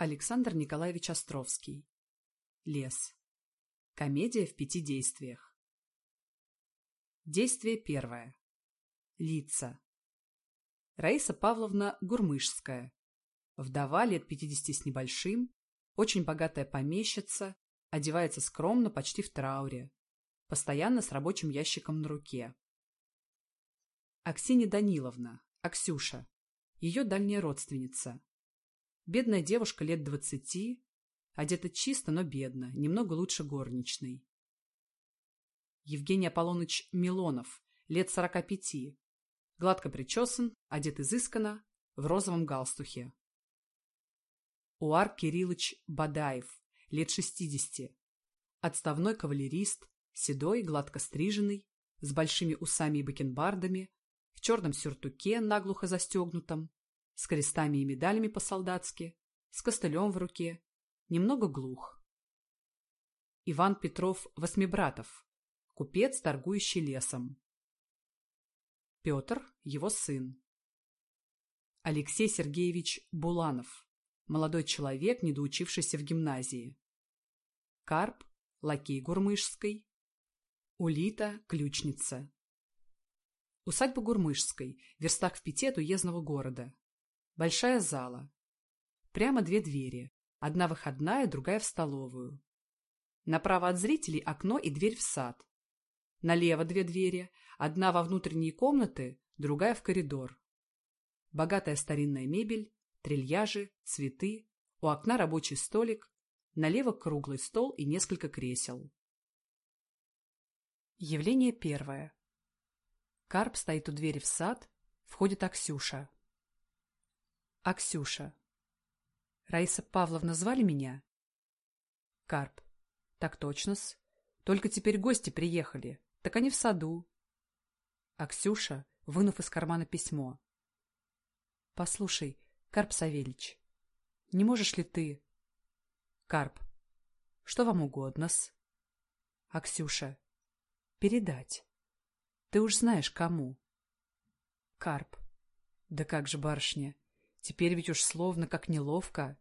Александр Николаевич Островский. Лес. Комедия в пяти действиях. Действие первое. Лица. Раиса Павловна Гурмышская. Вдова лет пятидесяти с небольшим, очень богатая помещица, одевается скромно, почти в трауре, постоянно с рабочим ящиком на руке. Аксинья Даниловна, Аксюша, ее дальняя родственница. Бедная девушка лет двадцати, одета чисто, но бедно, немного лучше горничной. Евгений Аполлоныч Милонов, лет сорока пяти, гладко причесан, одет изысканно, в розовом галстухе. Уар Кириллович Бадаев, лет шестидесяти, отставной кавалерист, седой, гладко стриженный, с большими усами и бакенбардами, в черном сюртуке, наглухо застегнутом, с крестами и медалями по-солдатски, с костылем в руке, немного глух. Иван Петров Восьмибратов, купец, торгующий лесом. Петр, его сын. Алексей Сергеевич Буланов, молодой человек, недоучившийся в гимназии. Карп, лакей Гурмышской. Улита, ключница. Усадьба Гурмышской, верстах в пяти от уездного города. Большая зала. Прямо две двери. Одна выходная, другая в столовую. Направо от зрителей окно и дверь в сад. Налево две двери. Одна во внутренние комнаты, другая в коридор. Богатая старинная мебель, трильяжи, цветы. У окна рабочий столик. Налево круглый стол и несколько кресел. Явление первое. Карп стоит у двери в сад. Входит Аксюша. Аксюша. Раиса Павловна звали меня? Карп. Так точно-с. Только теперь гости приехали. Так они в саду. Аксюша, вынув из кармана письмо. Послушай, Карп Савельич, не можешь ли ты... Карп. Что вам угодно-с? Аксюша. Передать. Ты уж знаешь, кому. Карп. Да как же, барышня, Теперь ведь уж словно как неловко.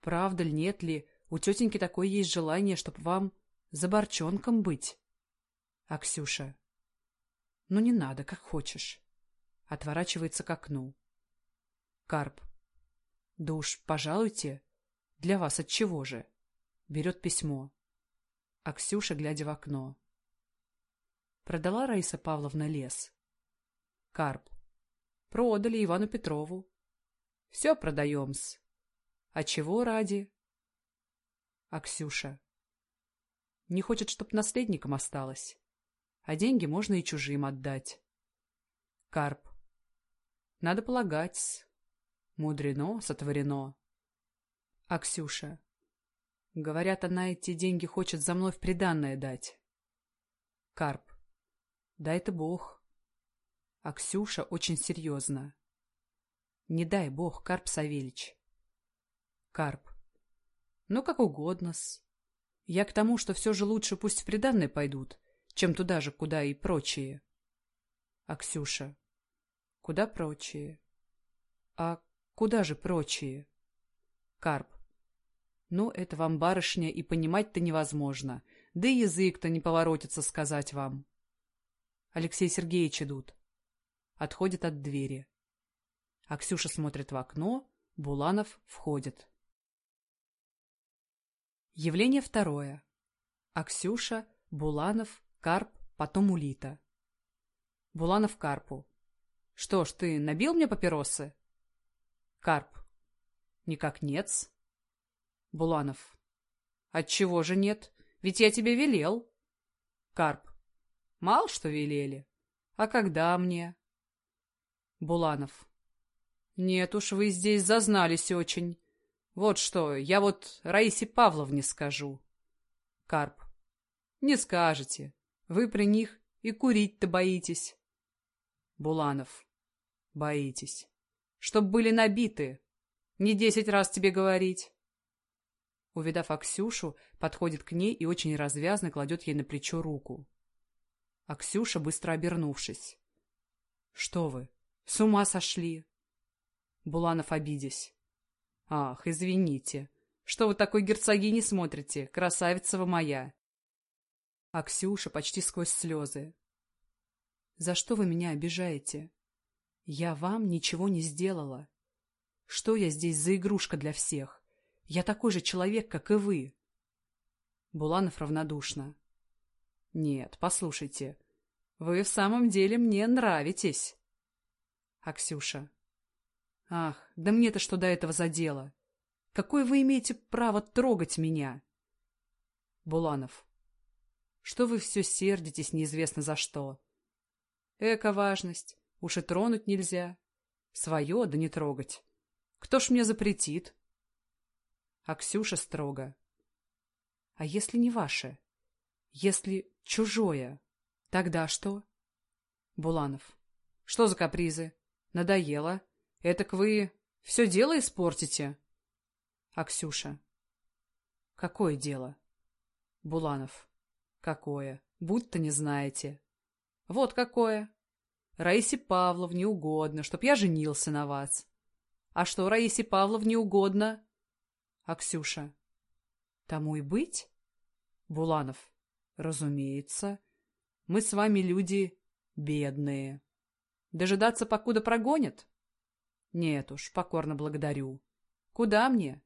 Правда ли, нет ли, у тетеньки такое есть желание, чтоб вам за борчонком быть? А Ксюша? Ну, не надо, как хочешь. Отворачивается к окну. Карп. Да уж, пожалуйте. Для вас от чего же? Берет письмо. А Ксюша, глядя в окно. Продала Раиса Павловна лес? Карп. Продали Ивану Петрову. Все продаем-с. А чего ради? А Ксюша? Не хочет, чтоб наследником осталось. А деньги можно и чужим отдать. Карп. Надо полагать-с. Мудрено, сотворено. А Ксюша? Говорят, она эти деньги хочет за мной в приданное дать. Карп. Да это бог. А Ксюша очень серьезно. Не дай бог, Карп Савельич. Карп. Ну, как угодно-с. Я к тому, что все же лучше пусть в приданное пойдут, чем туда же, куда и прочие. А Ксюша. Куда прочие? А куда же прочие? Карп. Ну, это вам, барышня, и понимать-то невозможно. Да и язык-то не поворотится сказать вам. Алексей Сергеевич идут. Отходит от двери. А Ксюша смотрит в окно, Буланов входит. Явление второе. Аксюша, Буланов, Карп, потом Улита. Буланов Карпу. Что ж, ты набил мне папиросы? Карп. Никак нет. Буланов. Отчего же нет? Ведь я тебе велел. Карп. Мало что велели. А когда мне? Буланов. Нет уж, вы здесь зазнались очень. Вот что, я вот Раисе Павловне скажу. Карп. Не скажете. Вы при них и курить-то боитесь. Буланов. Боитесь. Чтоб были набиты. Не десять раз тебе говорить. Увидав Аксюшу, подходит к ней и очень развязно кладет ей на плечо руку. Аксюша, быстро обернувшись. — Что вы, с ума сошли? Буланов обидясь. Ах, извините. Что вы такой герцогини смотрите, красавица вы моя? А Ксюша почти сквозь слезы. За что вы меня обижаете? Я вам ничего не сделала. Что я здесь за игрушка для всех? Я такой же человек, как и вы. Буланов равнодушно. Нет, послушайте, вы в самом деле мне нравитесь. А Ксюша. Ах, да мне-то что до этого за дело? Какое вы имеете право трогать меня? Буланов. Что вы все сердитесь неизвестно за что? Эко-важность. Уж и тронуть нельзя. Свое, да не трогать. Кто ж мне запретит? А Ксюша строго. А если не ваше? Если чужое? Тогда что? Буланов. Что за капризы? Надоело. Этак вы все дело испортите? А Ксюша. Какое дело? Буланов. Какое? Будто не знаете. Вот какое. Раисе Павловне угодно, чтоб я женился на вас. А что Раисе Павловне угодно? А Ксюша? Тому и быть? Буланов. Разумеется. Мы с вами люди бедные. Дожидаться, покуда прогонят? Нет уж, покорно благодарю. Куда мне?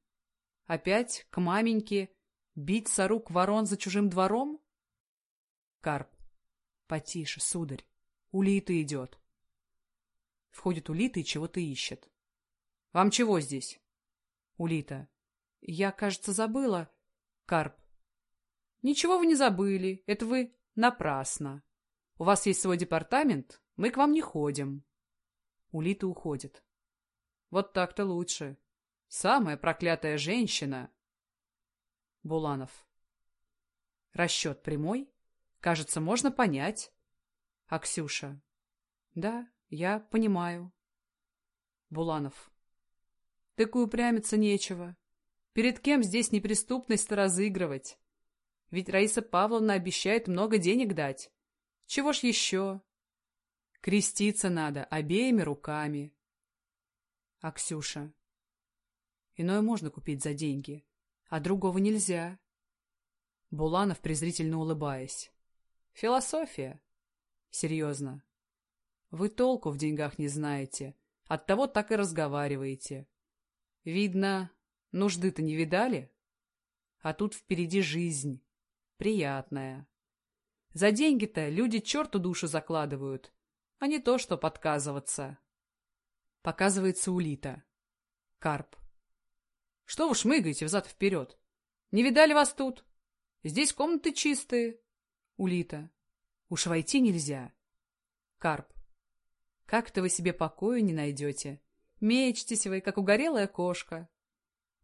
Опять к маменьке бить сорук ворон за чужим двором? Карп. Потише, сударь. Улита идет. Входит Улита и чего-то ищет. Вам чего здесь? Улита. Я, кажется, забыла. Карп. Ничего вы не забыли. Это вы напрасно. У вас есть свой департамент, мы к вам не ходим. Улита уходит. Вот так-то лучше. Самая проклятая женщина. Буланов. Расчет прямой? Кажется, можно понять. А Ксюша? Да, я понимаю. Буланов. Так и упрямиться нечего. Перед кем здесь неприступность разыгрывать? Ведь Раиса Павловна обещает много денег дать. Чего ж еще? Креститься надо обеими руками. А Ксюша? Иное можно купить за деньги, а другого нельзя. Буланов, презрительно улыбаясь. Философия. Серьезно. Вы толку в деньгах не знаете, оттого так и разговариваете. Видно, нужды-то не видали? А тут впереди жизнь. Приятная. За деньги-то люди черту душу закладывают, а не то, что подказываться. Показывается улита. Карп. Что вы шмыгаете взад-вперед? Не видали вас тут? Здесь комнаты чистые. Улита. Уж войти нельзя. Карп. Как-то вы себе покоя не найдете. Мечтесь вы, как угорелая кошка.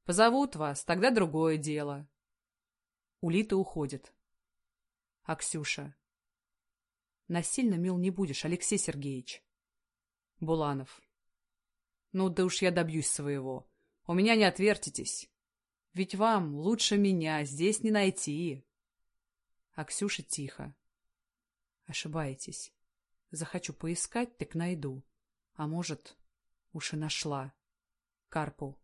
Позовут вас, тогда другое дело. Улита уходит. А Ксюша? Насильно мил не будешь, Алексей Сергеевич. Буланов. Ну да уж я добьюсь своего. У меня не отвертитесь. Ведь вам лучше меня здесь не найти. А Ксюша тихо. Ошибаетесь. Захочу поискать, так найду. А может, уж и нашла. Карпу.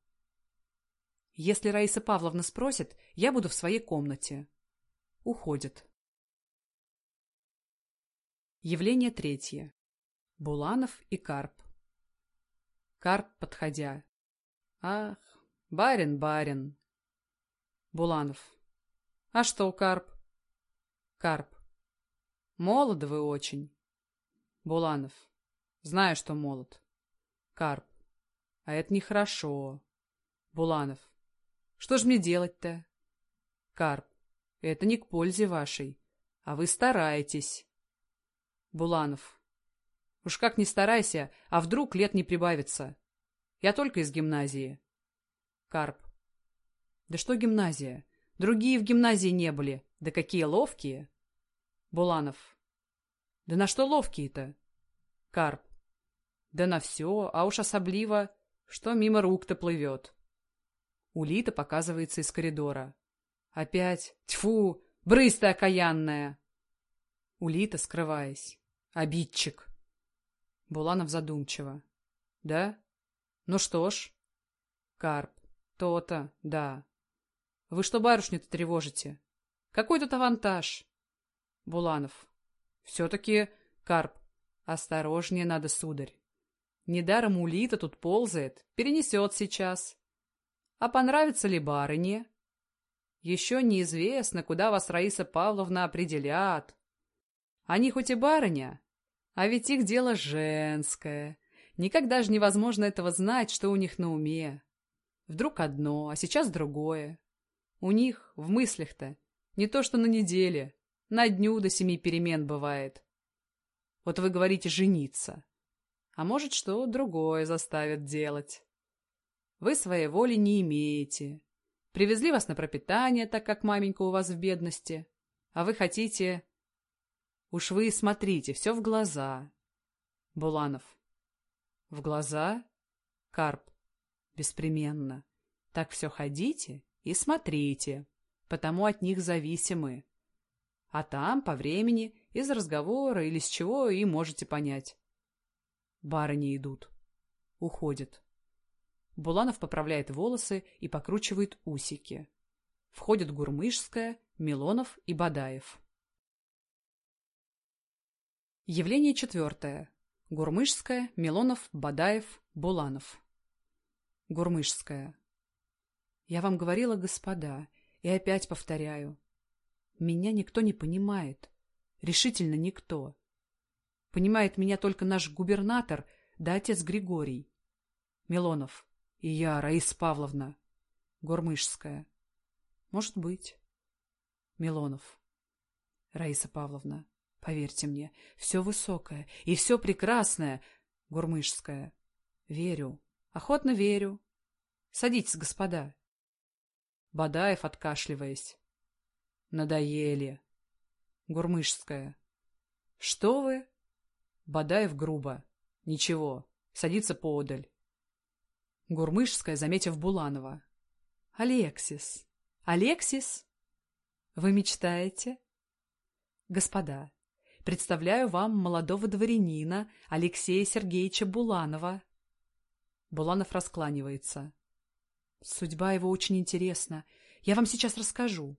Если Раиса Павловна спросит, я буду в своей комнате. Уходит. Явление третье. Буланов и Карп. Карп, подходя. Ах, барин, барин. Буланов. А что, Карп? Карп. Молоды вы очень. Буланов. Знаю, что молод. Карп. А это нехорошо. Буланов. Что ж мне делать-то? Карп. Это не к пользе вашей. А вы стараетесь. Буланов. Уж как ни старайся, а вдруг лет не прибавится. Я только из гимназии. Карп. Да что гимназия? Другие в гимназии не были. Да какие ловкие. Буланов. Да на что ловкие-то? Карп. Да на все, а уж особливо, что мимо рук-то плывет. Улита показывается из коридора. Опять. Тьфу! Брысь ты окаянная! Улита, скрываясь. Обидчик. Буланов задумчиво. Да? Ну что ж. Карп. То-то, да. Вы что барышню-то тревожите? Какой тут авантаж? Буланов. Все-таки, Карп, осторожнее надо, сударь. Недаром улита тут ползает, перенесет сейчас. А понравится ли барыне? Еще неизвестно, куда вас Раиса Павловна определят. Они хоть и барыня, а ведь их дело женское. Никогда же невозможно этого знать, что у них на уме. Вдруг одно, а сейчас другое. У них, в мыслях-то, не то что на неделе, на дню до семи перемен бывает. Вот вы говорите «жениться». А может, что другое заставят делать. Вы своей воли не имеете. Привезли вас на пропитание, так как маменька у вас в бедности. А вы хотите... Уж вы смотрите, все в глаза. Буланов. В глаза? Карп. Беспременно. Так все ходите и смотрите, потому от них зависимы. А там, по времени, из разговора или с чего и можете понять. Барыни идут. Уходят. Буланов поправляет волосы и покручивает усики. Входят Гурмышская, Милонов и Бадаев. Явление четвертое. Гурмышская, Милонов, Бадаев, Буланов. Гурмышская. Я вам говорила, господа, и опять повторяю. Меня никто не понимает. Решительно никто. Понимает меня только наш губернатор да отец Григорий. Милонов. И я, Раиса Павловна. Гормышская. Может быть. Милонов. Раиса Павловна, поверьте мне, все высокое и все прекрасное. Гурмышская. Верю. Охотно верю. Садитесь, господа. Бадаев, откашливаясь. Надоели. Гурмышская. Что вы? Бадаев грубо. Ничего. Садится поодаль. Гурмышская, заметив Буланова. Алексис. Алексис? Вы мечтаете? Господа, представляю вам молодого дворянина Алексея Сергеевича Буланова. Буланов раскланивается. Судьба его очень интересна. Я вам сейчас расскажу.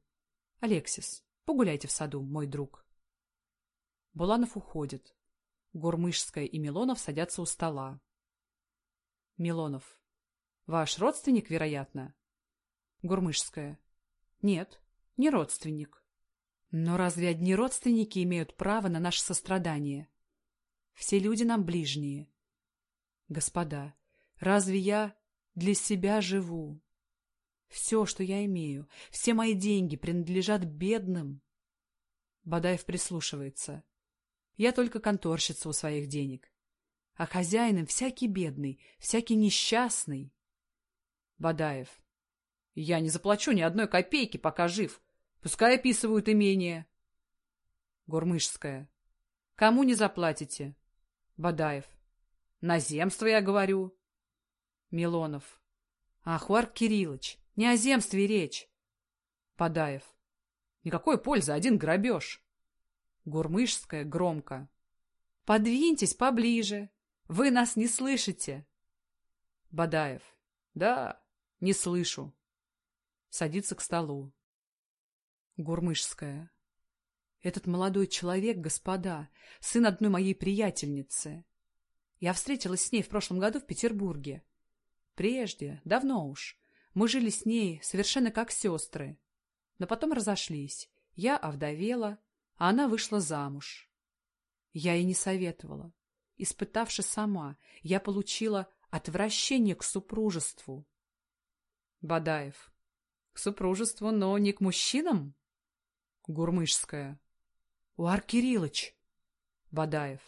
Алексис, погуляйте в саду, мой друг. Буланов уходит. Гурмышская и Милонов садятся у стола. Милонов. Ваш родственник, вероятно? Гурмышская. Нет, не родственник. Но разве одни родственники имеют право на наше сострадание? Все люди нам ближние. Господа, разве я для себя живу? Все, что я имею, все мои деньги принадлежат бедным. Бадаев прислушивается. Я только конторщица у своих денег. А хозяином всякий бедный, всякий несчастный. Бадаев. Я не заплачу ни одной копейки, пока жив. Пускай описывают имение. Гурмышская. Кому не заплатите? Бадаев. На земство, я говорю. Милонов. Ах, Варк Кириллович, не о земстве речь. Бадаев. Никакой пользы, один грабеж. Гурмышская громко. Подвиньтесь поближе. Вы нас не слышите. Бадаев. Да, не слышу. Садится к столу. Гурмышская. Этот молодой человек, господа, сын одной моей приятельницы. Я встретилась с ней в прошлом году в Петербурге. Прежде, давно уж, мы жили с ней совершенно как сестры. Но потом разошлись. Я овдовела, а она вышла замуж. Я ей не советовала. Испытавши сама, я получила отвращение к супружеству. Бадаев. К супружеству, но не к мужчинам? Гурмышская. Уар Кириллович. Бадаев.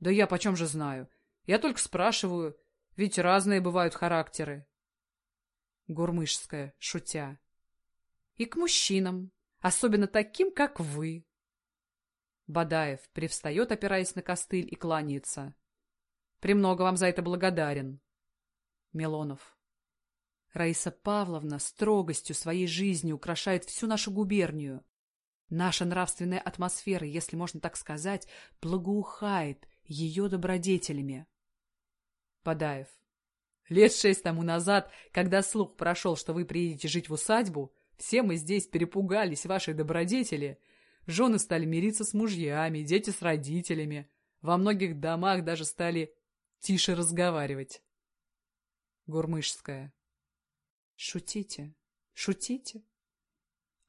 Да я почем же знаю? Я только спрашиваю, ведь разные бывают характеры. Гурмышская, шутя. И к мужчинам, особенно таким, как вы. Бадаев привстает, опираясь на костыль, и кланяется. Премного вам за это благодарен. Милонов. Раиса Павловна строгостью своей жизни украшает всю нашу губернию. Наша нравственная атмосфера, если можно так сказать, благоухает ее добродетелями. Подаев. Лет шесть тому назад, когда слух прошел, что вы приедете жить в усадьбу, все мы здесь перепугались вашей добродетели. Жены стали мириться с мужьями, дети с родителями. Во многих домах даже стали тише разговаривать. Гурмышская. Шутите, шутите.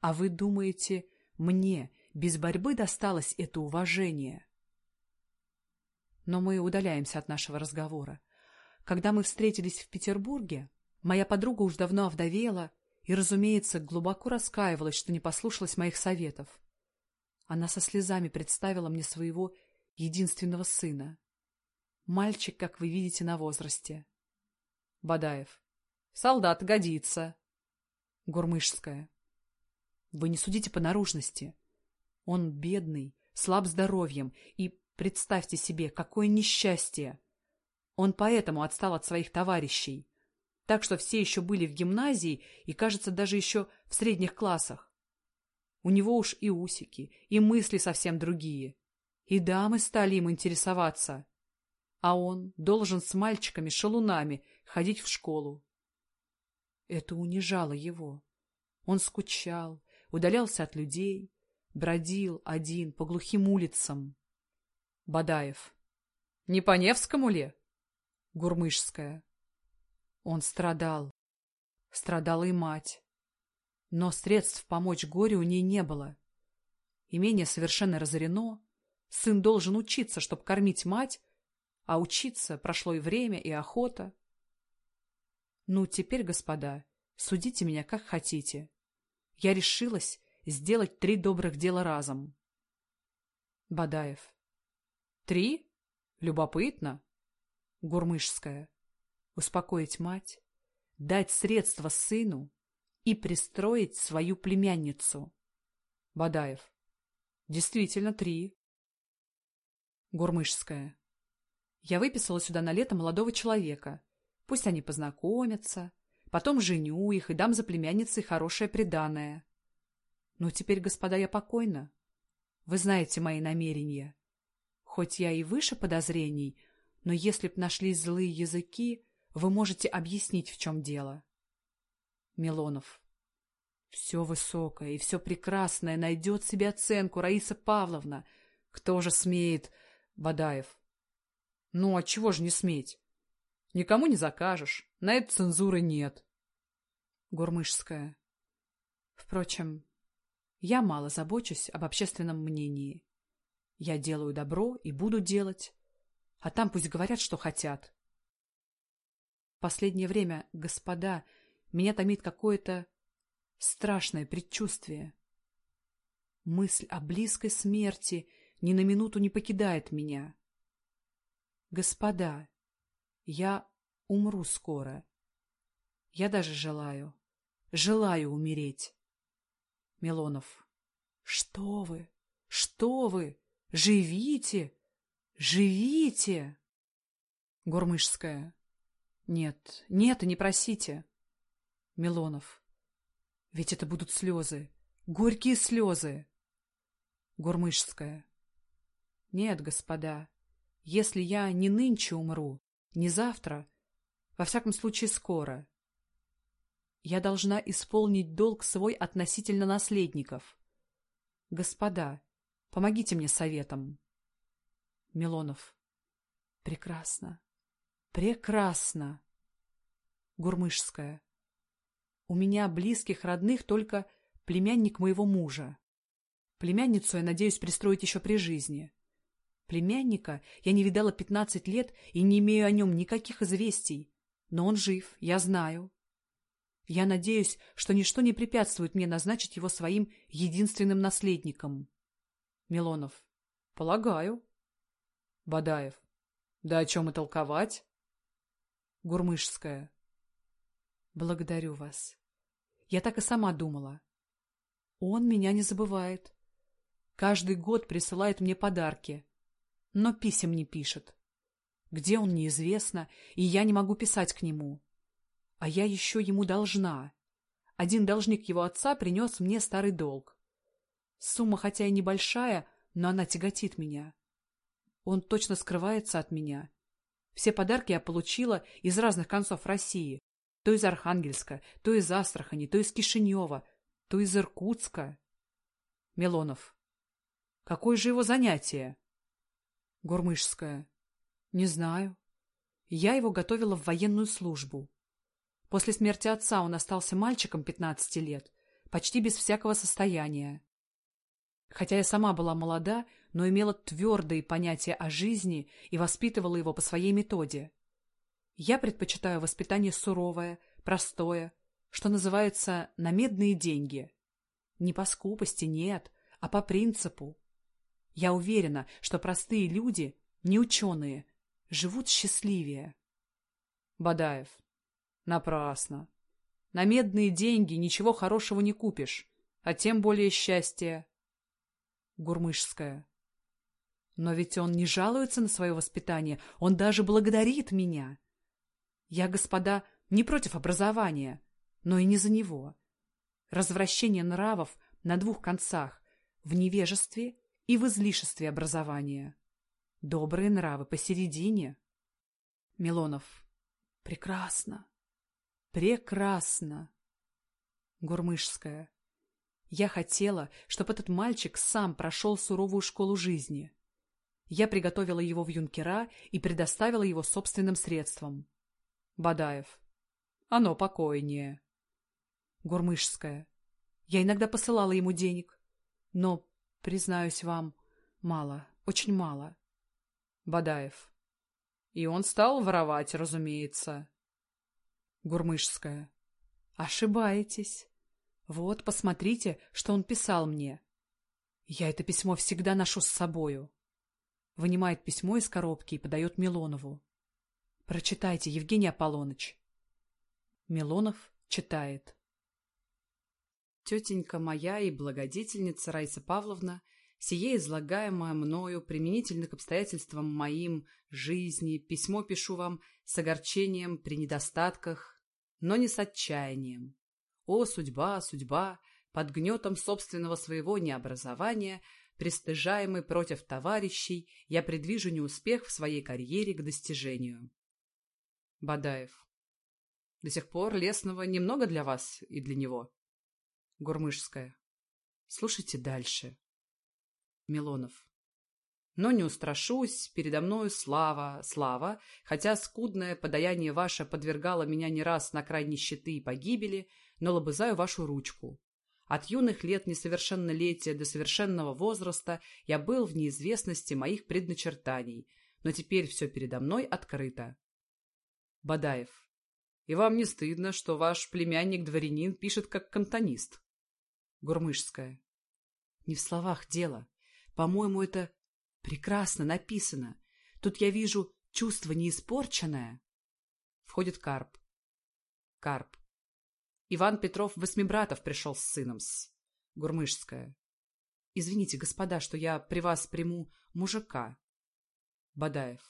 А вы думаете, мне без борьбы досталось это уважение? Но мы удаляемся от нашего разговора. Когда мы встретились в Петербурге, моя подруга уж давно овдовела и, разумеется, глубоко раскаивалась, что не послушалась моих советов. Она со слезами представила мне своего единственного сына. Мальчик, как вы видите, на возрасте. Бадаев. Солдат годится. Гурмышская. Вы не судите по наружности. Он бедный, слаб здоровьем, и представьте себе, какое несчастье. Он поэтому отстал от своих товарищей. Так что все еще были в гимназии и, кажется, даже еще в средних классах. У него уж и усики, и мысли совсем другие. И дамы стали им интересоваться. А он должен с мальчиками-шалунами ходить в школу. Это унижало его. Он скучал, удалялся от людей, бродил один по глухим улицам. Бадаев. Не по Невскому ли? Гурмышская. Он страдал. Страдала и мать. Но средств помочь горю у ней не было. Имение совершенно разорено. Сын должен учиться, чтобы кормить мать, а учиться прошло и время, и охота. Ну, теперь, господа, судите меня как хотите. Я решилась сделать три добрых дела разом. Бадаев. Три? Любопытно. Гурмышская. Успокоить мать, дать средства сыну и пристроить свою племянницу. Бадаев. Действительно, три. Гурмышская. Я выписала сюда на лето молодого человека. Пусть они познакомятся. Потом женю их и дам за племянницей хорошее преданное. Ну, теперь, господа, я покойна. Вы знаете мои намерения. Хоть я и выше подозрений, но если б нашлись злые языки, вы можете объяснить, в чем дело. Милонов. Все высокое и все прекрасное найдет себе оценку, Раиса Павловна. Кто же смеет... Бадаев. Ну, а чего же не сметь? Никому не закажешь. На это цензуры нет. Гурмышская. Впрочем, я мало забочусь об общественном мнении. Я делаю добро и буду делать а там пусть говорят, что хотят. Последнее время, господа, меня томит какое-то страшное предчувствие. Мысль о близкой смерти ни на минуту не покидает меня. Господа, я умру скоро. Я даже желаю, желаю умереть. Милонов. Что вы? Что вы? Живите! Живите! Гурмышская. Нет, нет, и не просите. Милонов. Ведь это будут слезы. Горькие слезы. Гурмышская. Нет, господа, если я не нынче умру, не завтра, во всяком случае скоро, я должна исполнить долг свой относительно наследников. Господа, помогите мне советом. Милонов. Прекрасно. Прекрасно. Гурмышская. У меня близких родных только племянник моего мужа. Племянницу я надеюсь пристроить еще при жизни. Племянника я не видала пятнадцать лет и не имею о нем никаких известий. Но он жив, я знаю. Я надеюсь, что ничто не препятствует мне назначить его своим единственным наследником. Милонов. Полагаю. Бадаев. Да о чем и толковать? Гурмышская. Благодарю вас. Я так и сама думала. Он меня не забывает. Каждый год присылает мне подарки, но писем не пишет. Где он, неизвестно, и я не могу писать к нему. А я еще ему должна. Один должник его отца принес мне старый долг. Сумма хотя и небольшая, но она тяготит меня. Он точно скрывается от меня. Все подарки я получила из разных концов России. То из Архангельска, то из Астрахани, то из Кишинева, то из Иркутска. Милонов. Какое же его занятие? Гурмышская. Не знаю. Я его готовила в военную службу. После смерти отца он остался мальчиком 15 лет, почти без всякого состояния. Хотя я сама была молода, но имела твердые понятия о жизни и воспитывала его по своей методе. Я предпочитаю воспитание суровое, простое, что называется «на медные деньги». Не по скупости, нет, а по принципу. Я уверена, что простые люди, не ученые, живут счастливее. Бадаев. Напрасно. На медные деньги ничего хорошего не купишь, а тем более счастье. Гурмышская. Но ведь он не жалуется на свое воспитание, он даже благодарит меня. Я, господа, не против образования, но и не за него. Развращение нравов на двух концах, в невежестве и в излишестве образования. Добрые нравы посередине. Милонов. Прекрасно. Прекрасно. Гурмышская. Я хотела, чтобы этот мальчик сам прошел суровую школу жизни. Я приготовила его в юнкера и предоставила его собственным средствам. Бадаев. Оно покойнее. Гурмышская. Я иногда посылала ему денег. Но, признаюсь вам, мало, очень мало. Бадаев. И он стал воровать, разумеется. Гурмышская. Ошибаетесь. Вот, посмотрите, что он писал мне. Я это письмо всегда ношу с собою. Вынимает письмо из коробки и подает Милонову. Прочитайте, Евгений Аполлоныч. Милонов читает. Тетенька моя и благодетельница Раиса Павловна, сие излагаемое мною применительно к обстоятельствам моим жизни, письмо пишу вам с огорчением при недостатках, но не с отчаянием. О, судьба, судьба! Под гнетом собственного своего необразования, пристыжаемый против товарищей, я предвижу неуспех в своей карьере к достижению. Бадаев. До сих пор лесного немного для вас и для него. Гурмышская. Слушайте дальше. Милонов. Но не устрашусь, передо мною слава, слава, хотя скудное подаяние ваше подвергало меня не раз на край нищеты и погибели, но лобызаю вашу ручку. От юных лет несовершеннолетия до совершенного возраста я был в неизвестности моих предначертаний, но теперь все передо мной открыто. Бадаев. И вам не стыдно, что ваш племянник-дворянин пишет как кантонист? Гурмышская. Не в словах дело. По-моему, это прекрасно написано. Тут я вижу чувство неиспорченное. Входит Карп. Карп. Иван Петров Восьмибратов пришел с сыном-с. Гурмышская. Извините, господа, что я при вас приму мужика. Бадаев.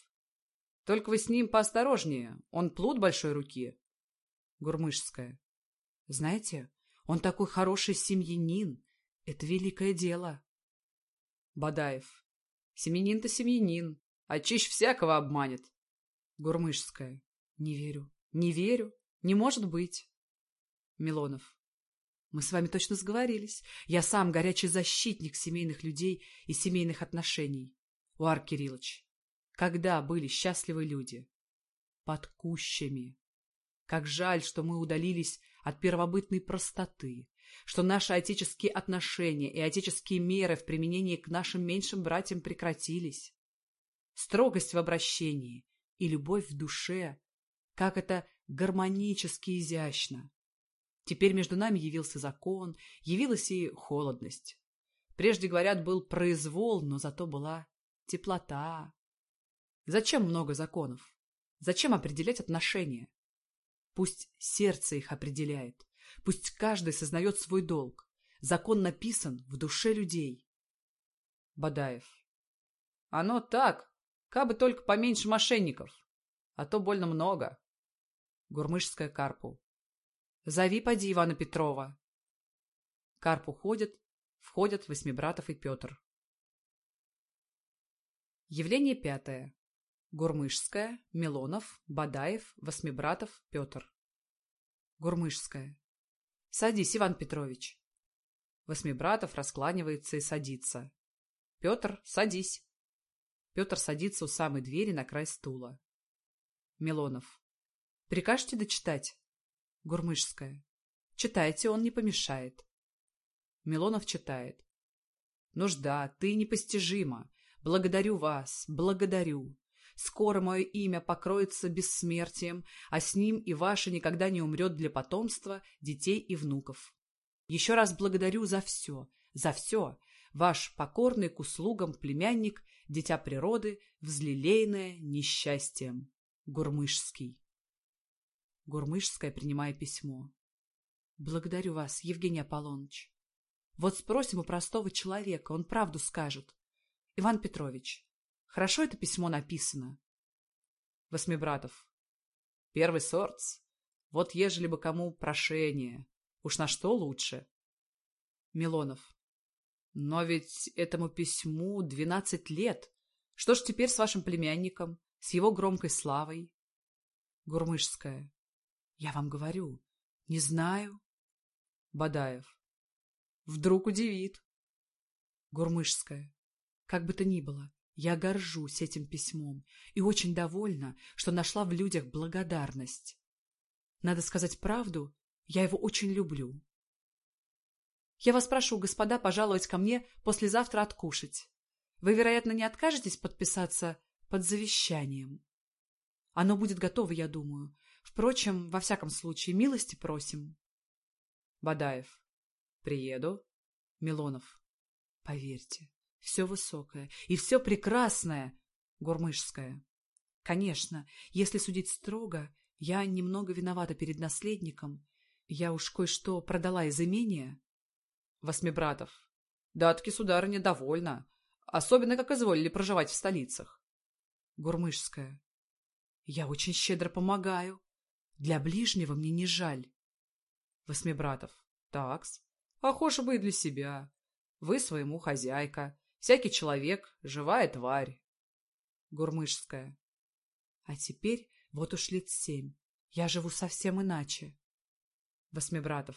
Только вы с ним поосторожнее. Он плут большой руки. Гурмышская. Знаете, он такой хороший семьянин. Это великое дело. Бадаев. Семьянин-то семьянин. А чищ всякого обманет. Гурмышская. Не верю. Не верю. Не может быть. Милонов. Мы с вами точно сговорились. Я сам горячий защитник семейных людей и семейных отношений. Уар Кириллович, когда были счастливы люди? Под кущами. Как жаль, что мы удалились от первобытной простоты, что наши отеческие отношения и отеческие меры в применении к нашим меньшим братьям прекратились. Строгость в обращении и любовь в душе, как это гармонически изящно. Теперь между нами явился закон, явилась и холодность. Прежде, говорят, был произвол, но зато была теплота. Зачем много законов? Зачем определять отношения? Пусть сердце их определяет. Пусть каждый сознает свой долг. Закон написан в душе людей. Бадаев. Оно так, кабы только поменьше мошенников. А то больно много. Гурмышская Карпу. Зови поди Ивана Петрова. Карп уходит, входят Восьмибратов и Петр. Явление пятое. Гурмышская, Милонов, Бадаев, Восьмибратов, Петр. Гурмышская. Садись, Иван Петрович. Восьмибратов раскланивается и садится. Петр, садись. Петр садится у самой двери на край стула. Милонов. Прикажете дочитать? Гурмышская. Читайте, он не помешает. Милонов читает. Нужда, ты непостижима. Благодарю вас, благодарю. Скоро мое имя покроется бессмертием, а с ним и ваше никогда не умрет для потомства, детей и внуков. Еще раз благодарю за все, за все. Ваш покорный к услугам племянник, дитя природы, взлелеянное несчастьем. Гурмышский. Гурмышская, принимая письмо. Благодарю вас, Евгений Аполлоныч. Вот спросим у простого человека, он правду скажет. Иван Петрович, хорошо это письмо написано? Восьмибратов. Первый сорт. Вот ежели бы кому прошение. Уж на что лучше? Милонов. Но ведь этому письму двенадцать лет. Что ж теперь с вашим племянником, с его громкой славой? Гурмышская. Я вам говорю, не знаю. Бадаев. Вдруг удивит. Гурмышская. Как бы то ни было, я горжусь этим письмом и очень довольна, что нашла в людях благодарность. Надо сказать правду, я его очень люблю. Я вас прошу, господа, пожаловать ко мне послезавтра откушать. Вы, вероятно, не откажетесь подписаться под завещанием. Оно будет готово, я думаю. Впрочем, во всяком случае, милости просим. Бадаев. Приеду. Милонов. Поверьте, все высокое и все прекрасное. Гурмышская. Конечно, если судить строго, я немного виновата перед наследником. Я уж кое-что продала из имения. Восьмибратов. Датки, сударыня, довольна. Особенно, как изволили проживать в столицах. Гурмышская. Я очень щедро помогаю. Для ближнего мне не жаль. Восьмибратов. Такс. А бы и для себя. Вы своему хозяйка. Всякий человек — живая тварь. Гурмышская. А теперь вот уж лет семь. Я живу совсем иначе. Восьмибратов.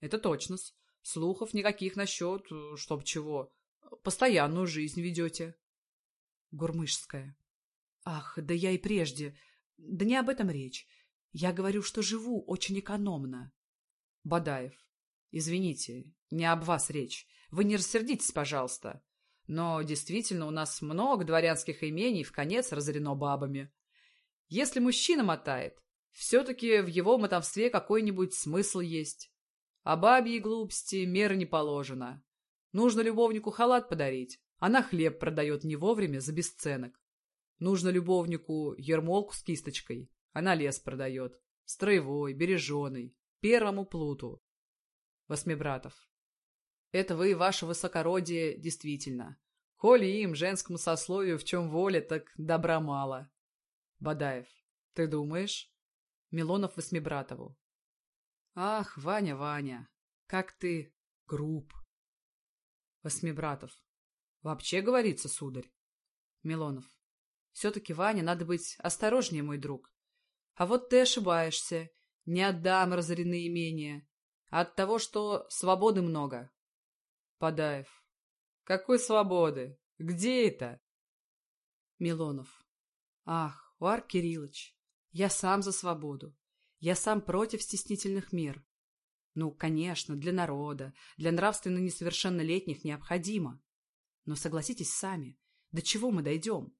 Это точно-с. Слухов никаких насчет, чтоб чего. Постоянную жизнь ведете. Гурмышская. Ах, да я и прежде. Да не об этом речь. Я говорю, что живу очень экономно. Бадаев. Извините, не об вас речь. Вы не рассердитесь, пожалуйста. Но действительно у нас много дворянских имений в конец разорено бабами. Если мужчина мотает, все-таки в его мотовстве какой-нибудь смысл есть. А бабьей глупости меры не положено. Нужно любовнику халат подарить, она хлеб продает не вовремя за бесценок. Нужно любовнику ермолку с кисточкой, она лес продает. Строевой, береженый, первому плуту. Восьмибратов. Это вы, ваше высокородие, действительно. Коли им, женскому сословию, в чем воля, так добра мало. Бадаев. Ты думаешь? Милонов Восьмибратову. Ах, Ваня, Ваня, как ты груб. Восьмибратов. Вообще говорится, сударь. Милонов. Все-таки, Ваня, надо быть осторожнее, мой друг. А вот ты ошибаешься. Не отдам разоренные имения. От того, что свободы много. Подаев. Какой свободы? Где это? Милонов. Ах, Уар Кириллович, я сам за свободу. Я сам против стеснительных мер. Ну, конечно, для народа, для нравственно несовершеннолетних необходимо. Но согласитесь сами, до чего мы дойдем?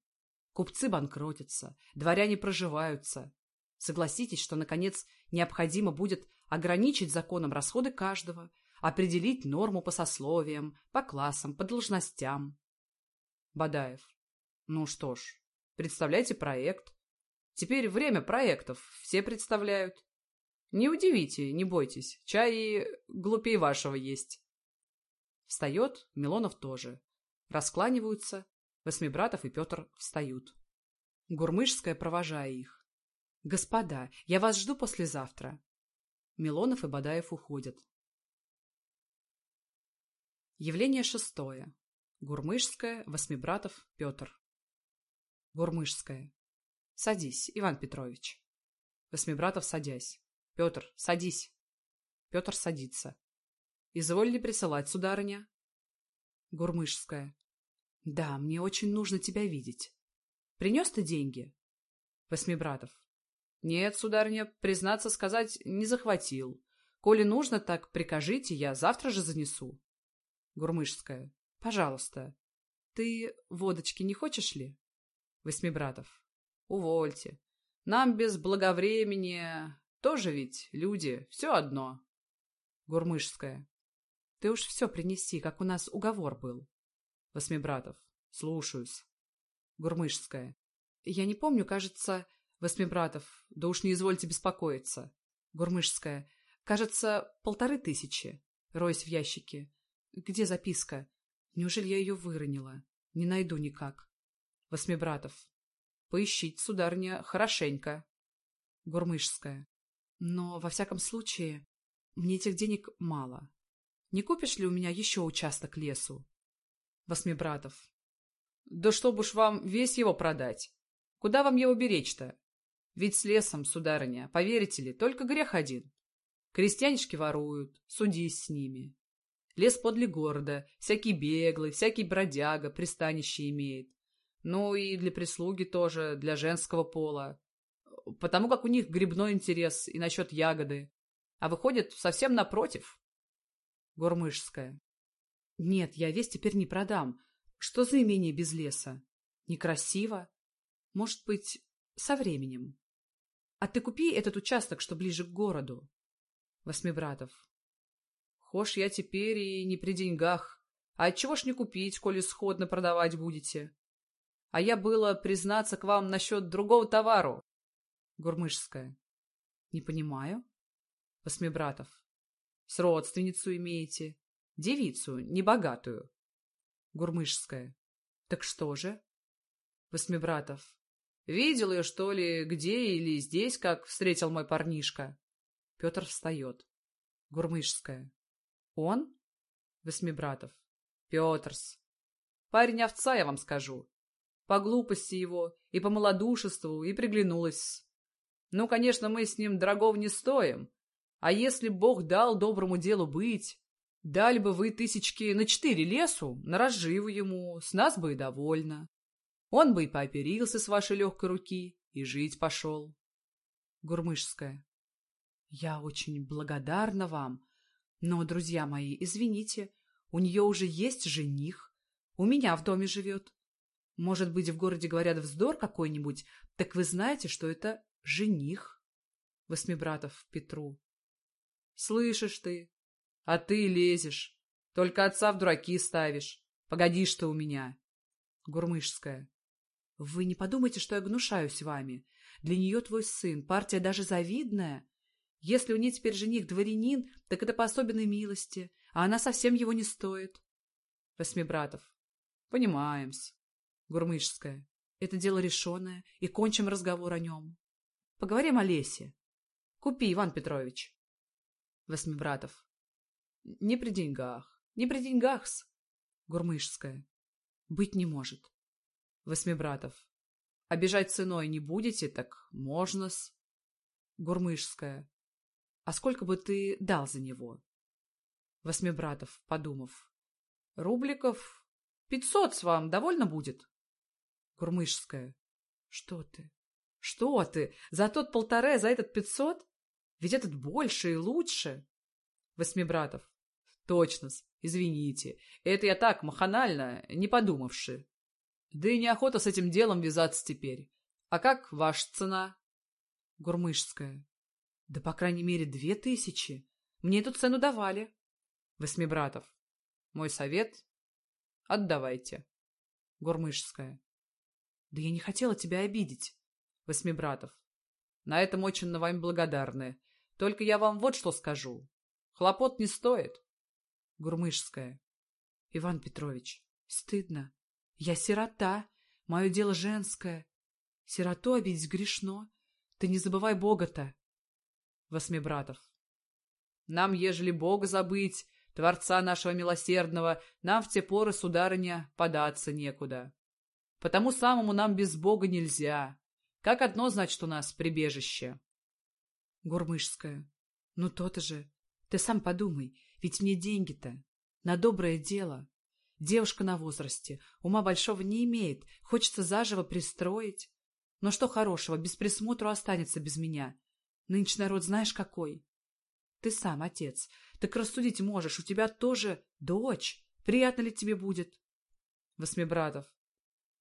Купцы банкротятся, дворяне проживаются. Согласитесь, что, наконец, необходимо будет ограничить законом расходы каждого, определить норму по сословиям, по классам, по должностям. Бадаев. Ну что ж, представляйте проект. Теперь время проектов все представляют. Не удивите, не бойтесь, чай и глупее вашего есть. Встает, Милонов тоже. Раскланиваются, Восьмибратов и Петр встают. Гурмышская, провожая их. «Господа, я вас жду послезавтра». Милонов и Бадаев уходят. Явление шестое. Гурмышская, Восьмибратов, Петр. Гурмышская. Садись, Иван Петрович. Восьмибратов, садясь. Петр, садись. Петр садится. Изволили присылать, сударыня? Гурмышская. Да, мне очень нужно тебя видеть. Принес ты деньги? Восьмибратов. Нет, сударыня, признаться сказать, не захватил. Коли нужно, так прикажите, я завтра же занесу. Гурмышская. Пожалуйста. Ты водочки не хочешь ли? Восьмибратов. Увольте. Нам без благовремени тоже ведь люди, все одно. Гурмышская. Ты уж все принеси, как у нас уговор был. Восьмибратов. Слушаюсь. Гурмышская. Я не помню, кажется... Восьмибратов. Да уж не извольте беспокоиться. Гурмышская. Кажется, полторы тысячи. Роясь в ящике. Где записка? Неужели я ее выронила? Не найду никак. Восьмибратов. Поищите, сударня, хорошенько. Гурмышская. Но, во всяком случае, мне этих денег мало. Не купишь ли у меня еще участок лесу? Восьмибратов. Да чтоб уж вам весь его продать. Куда вам его беречь-то? Ведь с лесом, сударыня, поверите ли, только грех один. Крестьянишки воруют, судись с ними. Лес подле города, всякий беглый, всякий бродяга пристанище имеет. Ну и для прислуги тоже, для женского пола. Потому как у них грибной интерес и насчет ягоды. А выходит, совсем напротив. Гормышская. Нет, я весь теперь не продам. Что за имение без леса? Некрасиво. Может быть, со временем. А ты купи этот участок, что ближе к городу. Восьмибратов. Хошь я теперь и не при деньгах. А отчего ж не купить, коли сходно продавать будете? А я было признаться к вам насчет другого товару. Гурмышская. Не понимаю. Восьмибратов. С родственницу имеете. Девицу, небогатую. Гурмышская. Так что же? Восьмибратов. Видел ее, что ли, где или здесь, как встретил мой парнишка? Петр встает. Гурмышская. Он? Восьмибратов. Петрс. Парень овца, я вам скажу. По глупости его, и по малодушеству, и приглянулась. Ну, конечно, мы с ним дорогого не стоим. А если Бог дал доброму делу быть, дали бы вы тысячки на четыре лесу, на разживу ему, с нас бы и довольно. Он бы и пооперился с вашей легкой руки, и жить пошел. Гурмышская. Я очень благодарна вам, но, друзья мои, извините, у нее уже есть жених, у меня в доме живет. Может быть, в городе говорят вздор какой-нибудь, так вы знаете, что это жених. Восьмибратов Петру. Слышишь ты, а ты лезешь, только отца в дураки ставишь. Погодишь ты у меня. Гурмышская. Вы не подумайте, что я гнушаюсь вами. Для нее твой сын, партия даже завидная. Если у нее теперь жених дворянин, так это по особенной милости, а она совсем его не стоит. Восьмибратов. Понимаем-с. Гурмышская. Это дело решенное, и кончим разговор о нем. Поговорим о лесе. Купи, Иван Петрович. Восьмибратов. Не при деньгах, не при деньгах-с. Гурмышская. Быть не может. Восьмибратов. Обижать ценой не будете, так можно-с. Гурмышская. А сколько бы ты дал за него? Восьмибратов, подумав. Рубликов пятьсот с вам довольно будет? Гурмышская. Что ты? Что ты? За тот полторы, за этот пятьсот? Ведь этот больше и лучше. Восьмибратов. Точно-с, извините. Это я так, маханально, не подумавши. Да и неохота с этим делом вязаться теперь. А как ваша цена? Гурмышская. Да, по крайней мере, две тысячи. Мне эту цену давали. Восьмибратов. Мой совет — отдавайте. Гурмышская. Да я не хотела тебя обидеть. Восьмибратов. На этом очень на вами благодарны. Только я вам вот что скажу. Хлопот не стоит. Гурмышская. Иван Петрович, стыдно. Я сирота, мое дело женское. Сироту обидеть грешно. Ты не забывай Бога-то. Восьмибратов. Нам, ежели Бога забыть, Творца нашего милосердного, нам в те поры, сударыня, податься некуда. Потому самому нам без Бога нельзя. Как одно, значит, у нас прибежище. Гурмышская. Ну, то-то же. Ты сам подумай, ведь мне деньги-то. На доброе дело. Девушка на возрасте, ума большого не имеет, хочется заживо пристроить. Но что хорошего, без присмотра останется без меня. Нынче народ знаешь какой? Ты сам отец, так рассудить можешь, у тебя тоже дочь. Приятно ли тебе будет? Восьмибратов.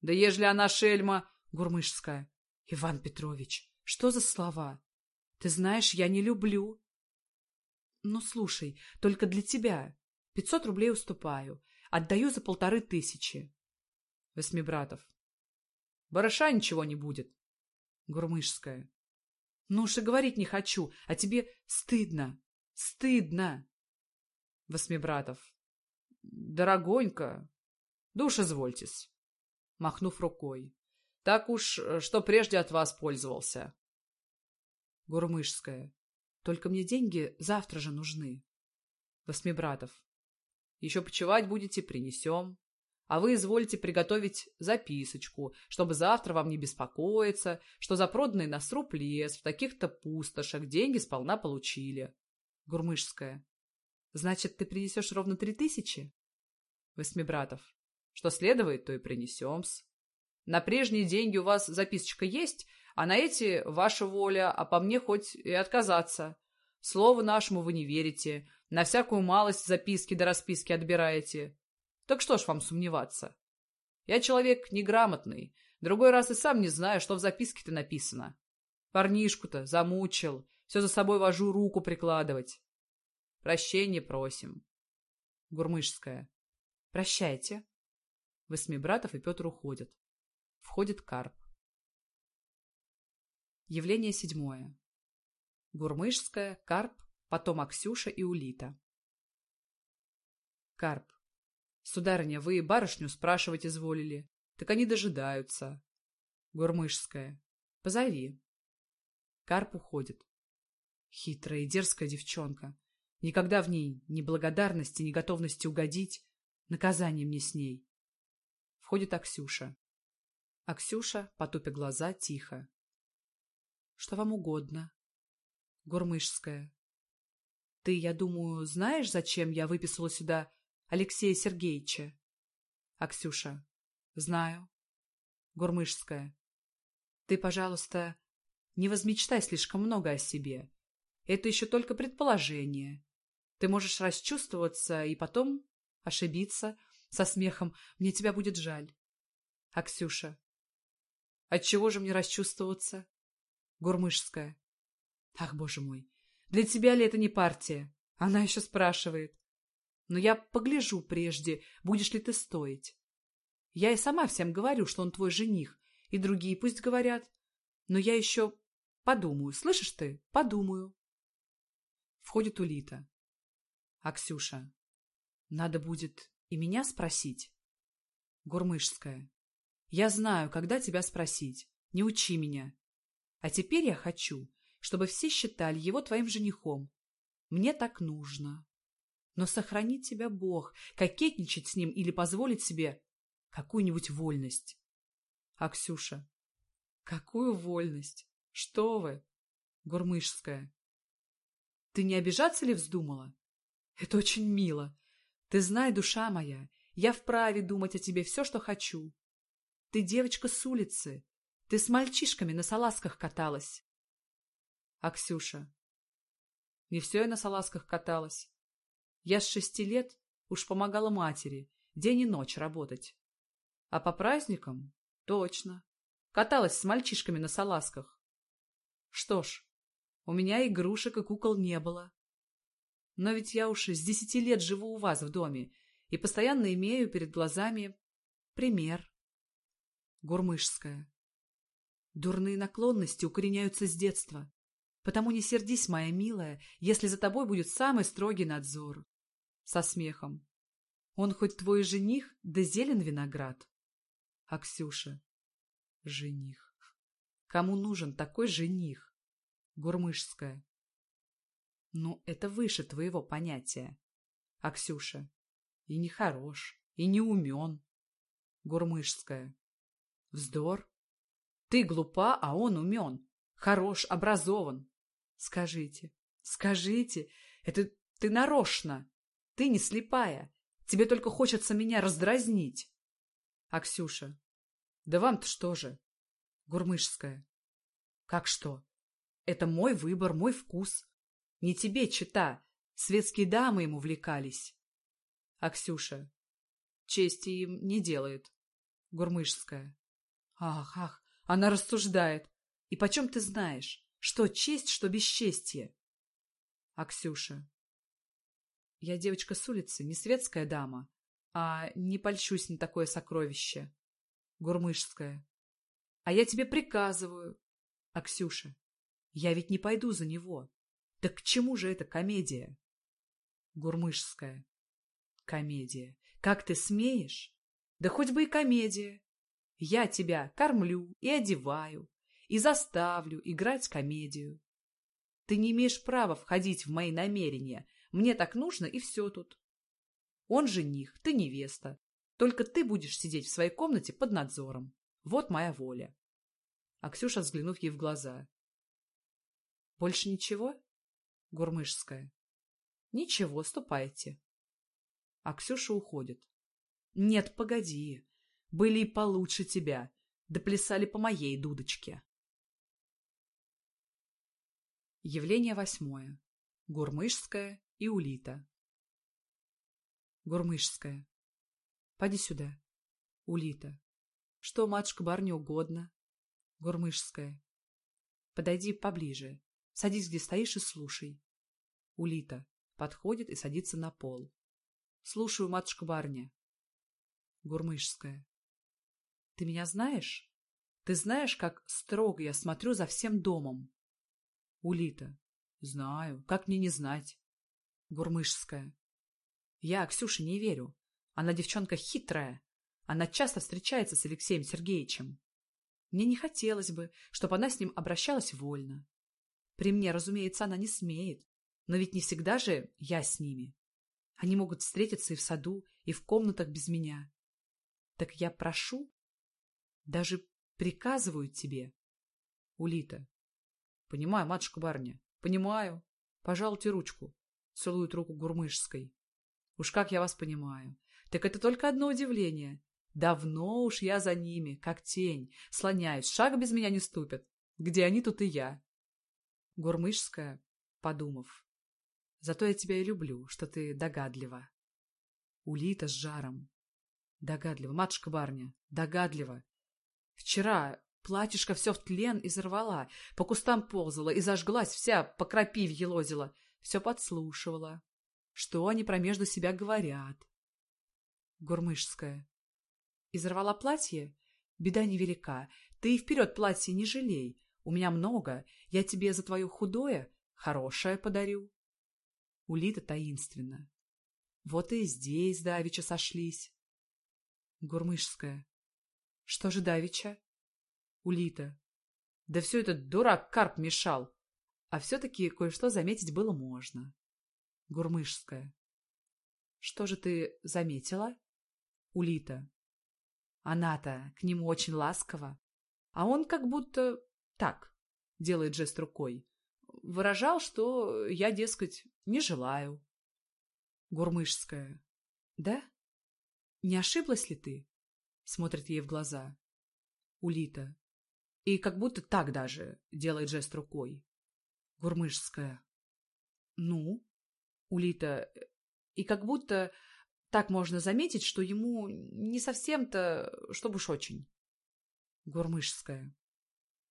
Да ежели она шельма... Гурмышская. Иван Петрович, что за слова? Ты знаешь, я не люблю. Ну, слушай, только для тебя. Пятьсот рублей уступаю. Отдаю за полторы тысячи. Восьмибратов. Барыша ничего не будет. Гурмышская. Ну уж и говорить не хочу, а тебе стыдно. Стыдно. Восьмибратов. Дорогонько. Да уж извольтесь. Махнув рукой. Так уж, э, что прежде от вас пользовался. Гурмышская. Только мне деньги завтра же нужны. Восьмибратов. Еще почевать будете, принесем. А вы изволите приготовить записочку, чтобы завтра вам не беспокоиться, что за проданный на сруб лес в таких-то пустошах деньги сполна получили. Гурмышская. Значит, ты принесешь ровно три тысячи? Восьмибратов. Что следует, то и принесем-с. На прежние деньги у вас записочка есть, а на эти ваша воля, а по мне хоть и отказаться. Слову нашему вы не верите, на всякую малость записки до расписки отбираете. Так что ж вам сомневаться? Я человек неграмотный, другой раз и сам не знаю, что в записке-то написано. Парнишку-то замучил, все за собой вожу руку прикладывать. Прощение просим. Гурмышская. Прощайте. Восьмибратов и Петр уходят. Входит Карп. Явление седьмое. Гурмышская, Карп, потом Аксюша и Улита. Карп. Сударыня, вы барышню спрашивать изволили. Так они дожидаются. Гурмышская. Позови. Карп уходит. Хитрая и дерзкая девчонка. Никогда в ней ни благодарности, ни готовности угодить. Наказание мне с ней. Входит Аксюша. Аксюша, потупя глаза, тихо. Что вам угодно? Гурмышская. Ты, я думаю, знаешь, зачем я выписала сюда Алексея Сергеевича? Аксюша. Знаю. Гурмышская. Ты, пожалуйста, не возмечтай слишком много о себе. Это еще только предположение. Ты можешь расчувствоваться и потом ошибиться. Со смехом мне тебя будет жаль. Аксюша. Отчего же мне расчувствоваться? Гурмышская. Ах, боже мой, для тебя ли это не партия? Она еще спрашивает. Но я погляжу прежде, будешь ли ты стоить. Я и сама всем говорю, что он твой жених, и другие пусть говорят. Но я еще подумаю, слышишь ты? Подумаю. Входит Улита. Аксюша. Надо будет и меня спросить. Гурмышская. Я знаю, когда тебя спросить. Не учи меня. А теперь я хочу, чтобы все считали его твоим женихом. Мне так нужно. Но сохранит тебя Бог, кокетничать с ним или позволить себе какую-нибудь вольность. Аксюша. Какую вольность? Что вы? Гурмышская. Ты не обижаться ли вздумала? Это очень мило. Ты знай, душа моя, я вправе думать о тебе все, что хочу. Ты девочка с улицы, ты с мальчишками на салазках каталась. Аксюша. Не все я на салазках каталась. Я с шести лет уж помогала матери день и ночь работать. А по праздникам? Точно. Каталась с мальчишками на салазках. Что ж, у меня игрушек и кукол не было. Но ведь я уж с десяти лет живу у вас в доме и постоянно имею перед глазами пример. Гурмышская. Дурные наклонности укореняются с детства. Потому не сердись, моя милая, если за тобой будет самый строгий надзор. Со смехом. Он хоть твой жених, да зелен виноград. Аксюша. Жених. Кому нужен такой жених? Гурмышская. Ну, это выше твоего понятия. Аксюша. И не хорош, и не умен. Гурмышская. Вздор. Ты глупа, а он умен. Хорош, образован. Скажите, скажите, это ты нарочно. Ты не слепая. Тебе только хочется меня раздразнить. Аксюша. Да вам-то что же? Гурмышская. Как что? Это мой выбор, мой вкус. Не тебе, чита. Светские дамы ему увлекались. Аксюша. Чести им не делает. Гурмышская. Ах, ах, она рассуждает. И почем ты знаешь, что честь, что бесчестье? Аксюша. Я девочка с улицы, не светская дама, а не польщусь на такое сокровище. Гурмышская. А я тебе приказываю. Аксюша. Я ведь не пойду за него. Так к чему же эта комедия? Гурмышская. Комедия. Как ты смеешь? Да хоть бы и комедия. Я тебя кормлю и одеваю, и заставлю играть комедию. Ты не имеешь права входить в мои намерения. Мне так нужно, и все тут. Он жених, ты невеста. Только ты будешь сидеть в своей комнате под надзором. Вот моя воля. А Ксюша, взглянув ей в глаза. Больше ничего? Гурмышская. Ничего, ступайте. А Ксюша уходит. Нет, погоди. Были и получше тебя. Доплясали по моей дудочке. Явление восьмое. Гурмышская и Улита. Гурмышская. Поди сюда. Улита. Что, матушка, барне угодно? Гурмышская. Подойди поближе. Садись, где стоишь, и слушай. Улита. Подходит и садится на пол. Слушаю, матушка барня. Гурмышская. Ты меня знаешь? Ты знаешь, как строго я смотрю за всем домом? Улита. Знаю. Как мне не знать? Гурмышская. Я Ксюше не верю. Она девчонка хитрая. Она часто встречается с Алексеем Сергеевичем. Мне не хотелось бы, чтобы она с ним обращалась вольно. При мне, разумеется, она не смеет. Но ведь не всегда же я с ними. Они могут встретиться и в саду, и в комнатах без меня. Так я прошу, даже приказываю тебе. Улита. Понимаю, матушка барня, понимаю. Пожалуйте ручку. Целует руку Гурмышской. Уж как я вас понимаю. Так это только одно удивление. Давно уж я за ними, как тень, слоняюсь, шаг без меня не ступят. Где они, тут и я. Гурмышская, подумав. Зато я тебя и люблю, что ты догадлива. Улита с жаром. Догадлива, матушка барня, догадлива. Вчера платьишко все в тлен изорвала, по кустам ползала и зажглась вся, по крапиве елозила, все подслушивала. Что они про между себя говорят? Гурмышская. Изорвала платье? Беда невелика. Ты и вперед платье не жалей. У меня много. Я тебе за твое худое хорошее подарю. Улита таинственно. Вот и здесь давеча сошлись. Гурмышская. Что же давеча? Улита. Да все этот дурак Карп мешал. А все-таки кое-что заметить было можно. Гурмышская. Что же ты заметила? Улита. Она-то к нему очень ласкова. А он как будто так, делает жест рукой. Выражал, что я, дескать, не желаю. Гурмышская. Да? Не ошиблась ли ты? Смотрит ей в глаза. Улита. И как будто так даже делает жест рукой. Гурмышская. Ну? Улита. И как будто так можно заметить, что ему не совсем-то, чтобы уж очень. Гурмышская.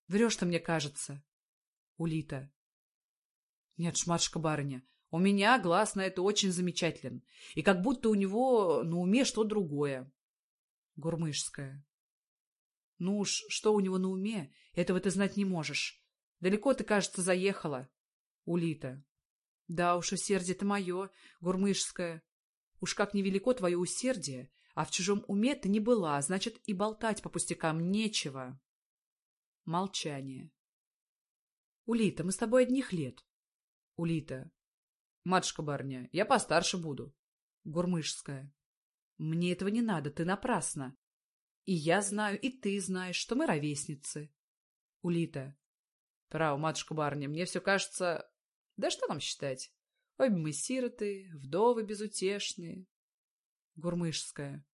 Врешь-то, мне кажется. Улита. Нет, шматушка барыня, у меня глаз на это очень замечателен. И как будто у него на уме что другое. Гурмышская. Ну уж, что у него на уме, этого ты знать не можешь. Далеко ты, кажется, заехала. Улита. Да уж, усердие-то мое, Гурмышская. Уж как невелико твое усердие, а в чужом уме ты не была, значит, и болтать по пустякам нечего. Молчание. Улита, мы с тобой одних лет. Улита. Матушка барня, я постарше буду. Гурмышская. Мне этого не надо, ты напрасно. И я знаю, и ты знаешь, что мы ровесницы. Улита. Право, матушка-барыня, мне все кажется... Да что нам считать? Обе мы сироты, вдовы безутешные. Гурмышская.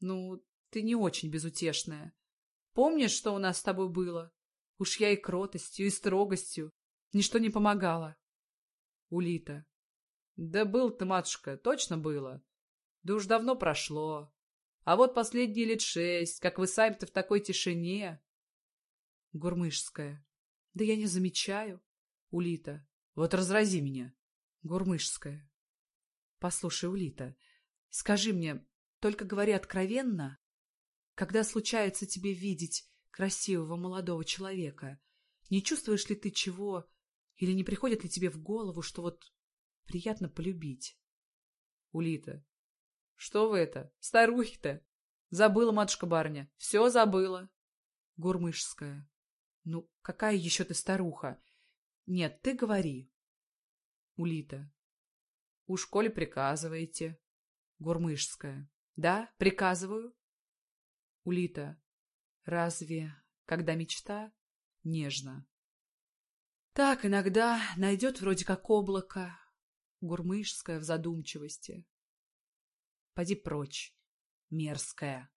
Ну, ты не очень безутешная. Помнишь, что у нас с тобой было? Уж я и кротостью, и строгостью. Ничто не помогало. Улита. Да был ты, матушка, точно было. Да уж давно прошло. А вот последние лет шесть, как вы сами-то в такой тишине. Гурмышская. Да я не замечаю. Улита. Вот разрази меня. Гурмышская. Послушай, Улита, скажи мне, только говори откровенно, когда случается тебе видеть красивого молодого человека, не чувствуешь ли ты чего, или не приходит ли тебе в голову, что вот приятно полюбить? Улита. Что вы это, старухи-то? Забыла, матушка-барыня, все забыла. Гурмышская. Ну, какая еще ты старуха? Нет, ты говори. Улита. У школе приказываете. Гурмышская. Да, приказываю. Улита. Разве, когда мечта, нежно? Так иногда найдет вроде как облако. Гурмышская в задумчивости. Поди прочь, мерзкая.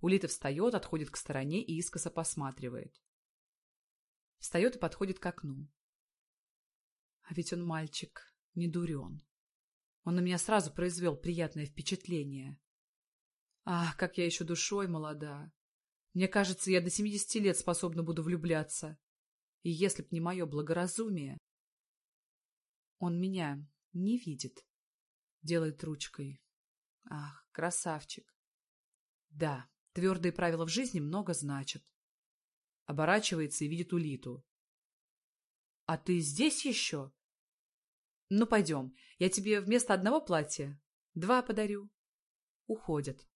Улита встает, отходит к стороне и искоса посматривает. Встает и подходит к окну. А ведь он мальчик, не дурен. Он на меня сразу произвел приятное впечатление. Ах, как я еще душой молода. Мне кажется, я до семидесяти лет способна буду влюбляться. И если б не мое благоразумие... Он меня не видит. Делает ручкой. Ах, красавчик. Да, Твердые правила в жизни много значат. Оборачивается и видит Улиту. — А ты здесь еще? — Ну, пойдем. Я тебе вместо одного платья два подарю. Уходят.